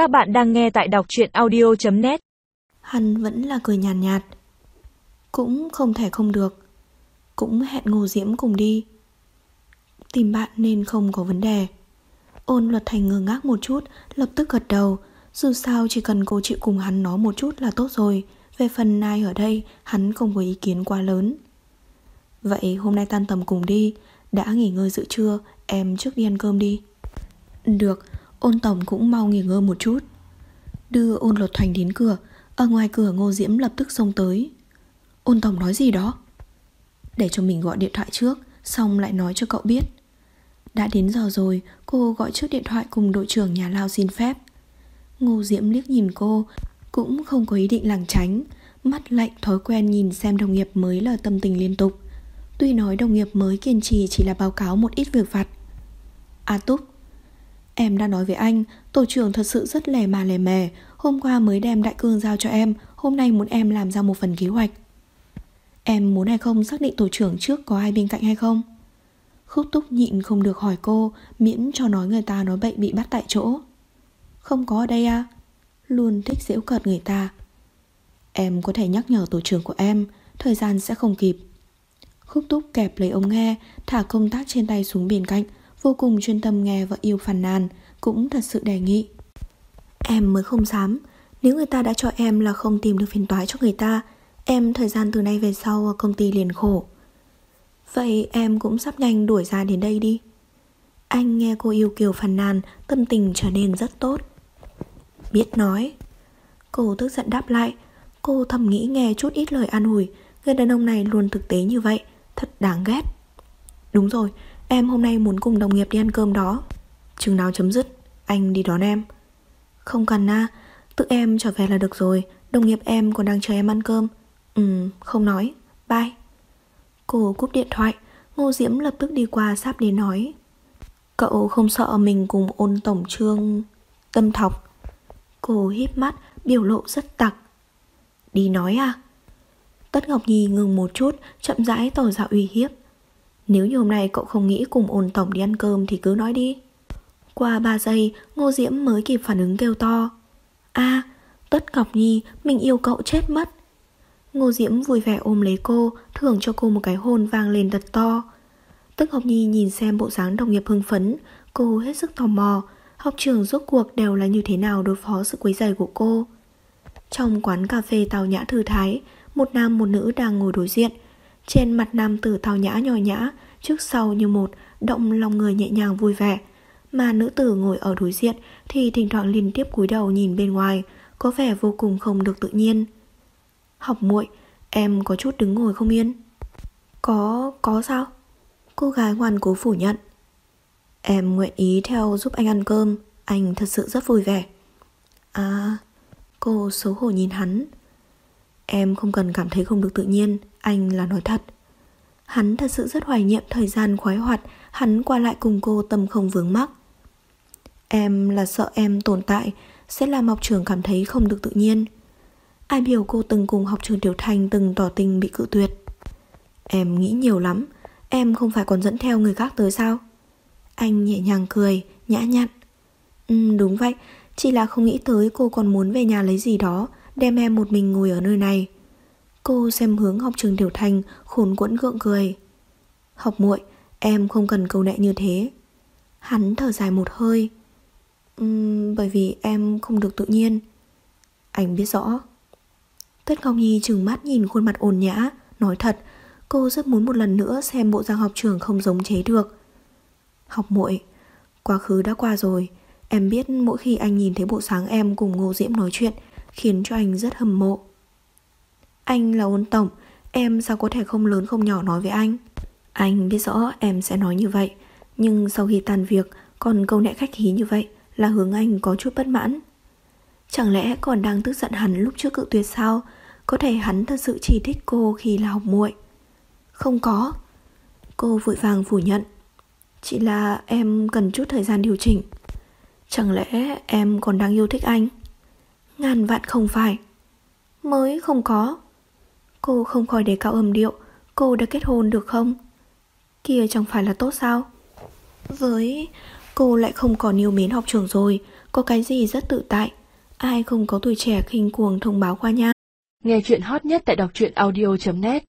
Các bạn đang nghe tại đọc truyện audio.net Hắn vẫn là cười nhàn nhạt, nhạt. Cũng không thể không được. Cũng hẹn Ngô Diễm cùng đi. Tìm bạn nên không có vấn đề. Ôn luật thành ngơ ngác một chút Lập tức gật đầu. Dù sao chỉ cần cô chịu cùng hắn nói một chút là tốt rồi. Về phần ai ở đây Hắn không có ý kiến quá lớn. Vậy hôm nay tan tầm cùng đi. Đã nghỉ ngơi giữa trưa Em trước đi ăn cơm đi. Được. Ôn tổng cũng mau nghỉ ngơi một chút. Đưa ôn lột thành đến cửa, Ở ngoài cửa ngô diễm lập tức xông tới. Ôn tổng nói gì đó? Để cho mình gọi điện thoại trước, Xong lại nói cho cậu biết. Đã đến giờ rồi, Cô gọi trước điện thoại cùng đội trưởng nhà lao xin phép. Ngô diễm liếc nhìn cô, Cũng không có ý định làng tránh, Mắt lạnh thói quen nhìn xem đồng nghiệp mới là tâm tình liên tục. Tuy nói đồng nghiệp mới kiên trì chỉ là báo cáo một ít việc vặt. A Túc Em đã nói với anh, Tổ trưởng thật sự rất lè mà lè mè Hôm qua mới đem đại cương giao cho em, Hôm nay muốn em làm ra một phần kế hoạch. Em muốn hay không xác định tổ trưởng trước có ai bên cạnh hay không? Khúc túc nhịn không được hỏi cô, Miễn cho nói người ta nói bệnh bị bắt tại chỗ. Không có ở đây à? Luôn thích giễu cợt người ta. Em có thể nhắc nhở tổ trưởng của em, Thời gian sẽ không kịp. Khúc túc kẹp lấy ống nghe, Thả công tác trên tay xuống bên cạnh Vô cùng chuyên tâm nghe vợ yêu phàn nàn, Cũng thật sự đề nghị. Em mới không dám. Nếu người ta đã cho em là không tìm được phiền toái cho người ta, Em thời gian từ nay về sau ờ, công ty liền khổ. Vậy em cũng sắp nhanh đuổi ra đến đây đi. Anh nghe cô yêu kiều phàn nàn, Tâm tình trở nên rất tốt. Biết nói. Cô tức giận đáp lại. Cô thầm nghĩ nghe chút ít lời an ủi. Người đàn ông này luôn thực tế như vậy, Thật đáng ghét. Đúng rồi Em hôm nay muốn cùng đồng nghiệp đi ăn cơm đó. Chừng nào chấm dứt Anh đi đón em. Không cần na, Tự em trở về là được rồi Đồng nghiệp em còn đang chờ em ăn cơm. Ừ không nói. Bye. Cô cúp điện thoại Ngô Diễm lập tức đi qua sắp đến nói Cậu không sợ mình cùng ôn tổng trương Tâm thọc? Cô híp mắt Biểu lộ rất tặc. Đi nói à? Tất Ngọc Nhi ngừng một chút Chậm rãi tỏ ra uy hiếp nếu như hôm nay cậu không nghĩ cùng ôn tổng đi ăn cơm thì cứ nói đi. Qua 3 giây, Ngô Diễm mới kịp phản ứng kêu to. a Tất Ngọc Nhi, mình yêu cậu chết mất. Ngô Diễm vui vẻ ôm lấy cô, thưởng cho cô một cái hôn vang lên thật to. Tất Ngọc Nhi nhìn xem bộ dáng đồng nghiệp hưng phấn, cô hết sức tò mò, học trường rốt cuộc đều là như thế nào đối phó sự quấy rầy của cô. Trong quán cà phê tàu nhã thư thái, một nam một nữ đang ngồi đối diện, trên mặt nam tử thao nhã nhò nhã, trước sau như một, động lòng người nhẹ nhàng vui vẻ. Mà nữ tử ngồi ở đối diện thì thỉnh thoảng liên tiếp cúi đầu nhìn bên ngoài, có vẻ vô cùng không được tự nhiên. Học muội, em có chút đứng ngồi không yên. Có, có sao? Cô gái ngoan cố phủ nhận. Em nguyện ý theo giúp anh ăn cơm, anh thật sự rất vui vẻ. À, cô xấu hổ nhìn hắn. Em không cần cảm thấy không được tự nhiên, Anh là nói thật. Hắn thật sự rất hoài niệm thời gian khoái hoạt, Hắn qua lại cùng cô tâm không vướng mắc. Em là sợ em tồn tại, Sẽ làm học trưởng cảm thấy không được tự nhiên. Ai biểu cô từng cùng học trường Tiểu Thành Từng tỏ tình bị cự tuyệt? Em nghĩ nhiều lắm, Em không phải còn dẫn theo người khác tới sao? Anh nhẹ nhàng cười, Nhã nhặn. Ừ đúng vậy, Chỉ là không nghĩ tới cô còn muốn về nhà lấy gì đó. Đem em một mình ngồi ở nơi này. Cô xem hướng học trường Tiểu Thành Khốn quẫn gượng cười. Học muội Em không cần câu nệ như thế. Hắn thở dài một hơi. Uhm, Bởi vì em không được tự nhiên. Anh biết rõ. Tất Ngọc Nhi trừng mắt nhìn khuôn mặt ồn nhã Nói thật Cô rất muốn một lần nữa xem bộ dạng học trường không giống chế được. Học muội Quá khứ đã qua rồi. Em biết mỗi khi anh nhìn thấy bộ sáng em cùng Ngô Diễm nói chuyện khiến cho anh rất hâm mộ. Anh là ôn tổng, em sao có thể không lớn không nhỏ nói với anh? Anh biết rõ em sẽ nói như vậy, nhưng sau khi tan việc, còn câu nệ khách khí như vậy là hướng anh có chút bất mãn. Chẳng lẽ còn đang tức giận hắn lúc trước cự tuyệt sao? Có thể hắn thật sự chỉ thích cô khi là học muội. Không có. Cô vội vàng phủ nhận. Chỉ là em cần chút thời gian điều chỉnh. Chẳng lẽ em còn đang yêu thích anh? Ngàn vạn không phải. Mới không có. Cô không khỏi để cao âm điệu. Cô đã kết hôn được không? Kia chẳng phải là tốt sao? Với Cô lại không còn yêu mến học trường rồi. Có cái gì rất tự tại, ai không có tuổi trẻ khinh cuồng thông báo qua nha. Nghe chuyện hot nhất tại đọc truyện audio.net